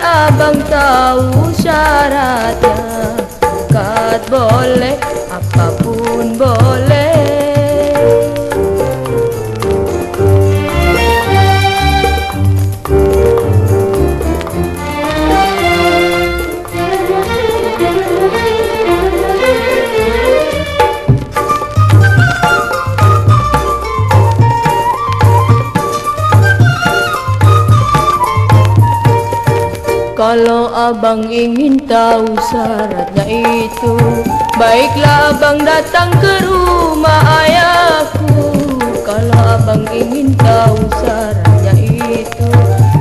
abang tahu syaratnya. Kat boleh, apapun boleh Kalau abang ingin tahu syaratnya itu Baiklah abang datang ke rumah ayahku. Kalau abang ingin tahu syaratnya itu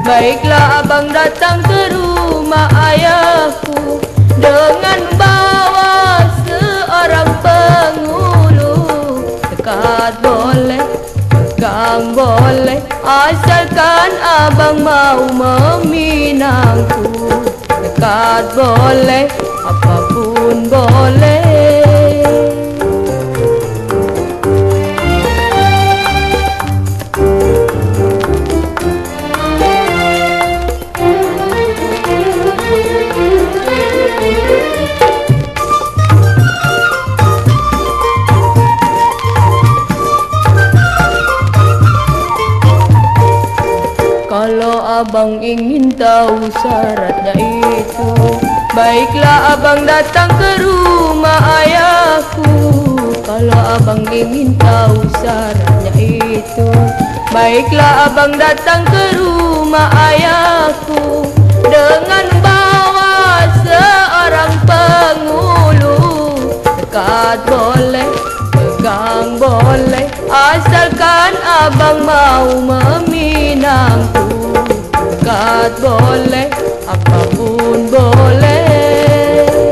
Baiklah abang datang ke rumah ayahku. Dengan bawa seorang pengulu Dekat boleh, boleh Asalkan abang mau meminangku Dekat boleh, apapun boleh abang ingin tahu syaratnya itu. Baiklah abang datang ke rumah ayahku. Kalau abang ingin tahu syaratnya itu. Baiklah abang datang ke rumah ayahku. Dengan bawa seorang pengulu Dekat boleh, pegang boleh. Asalkan abang mau meminangku Pagkat boleh, apapun boleh